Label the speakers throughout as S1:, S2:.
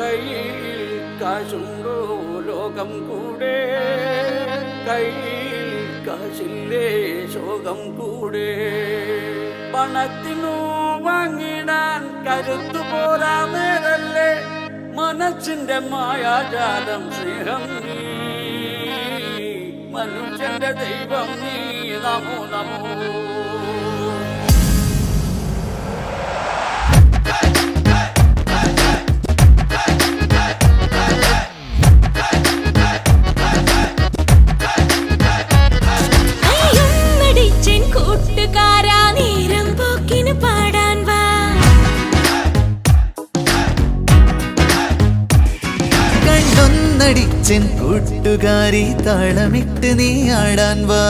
S1: കയ്യിൽ കാശുണ്ടോ? ലോകം കൂടെ. കയ്യിൽ കാശില്ലേ? ശോകം കൂടെ. പണത്തിനു വാങ്ങിടാൻ കരുത്തു പോരാ നേരല്ലേ മനസ്സിന്റെ മായാജാലം സ്നേഹം നീ. മനുഷ്യന്റെ ദൈവം നീ. നമോ നമോ.
S2: പഠിച്ചൻ കൂട്ടുകാരി
S3: താളമിട്ട് നീ ആടാൻ വാ.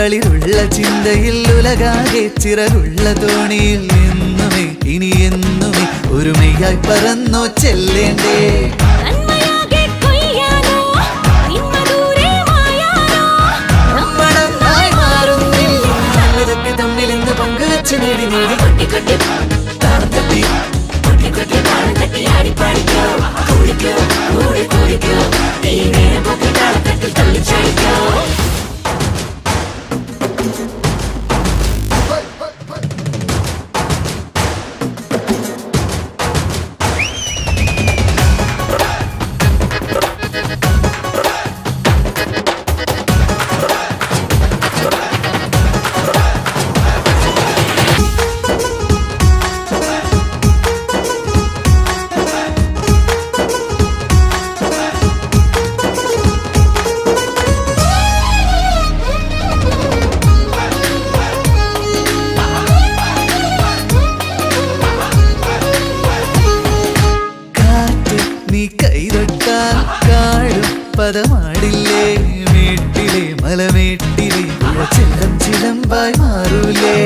S3: തളിരുള്ള ചിന്തയിൽ ഉലകാകെ ചിറകുള്ള തോണിയിൽ നിന്നുമേ ഇനി എന്നുമേ ഒരുമയായി പറന്നോ ചെല്ലേണ്ടേ? നീ കൈതൊട്ടാൽ കാടുപ്പതമാടില്ലേ മേട്ടിലെ മലമേട്ടിലെ ചിലം ചിലമ്പായി മാറൂലേ?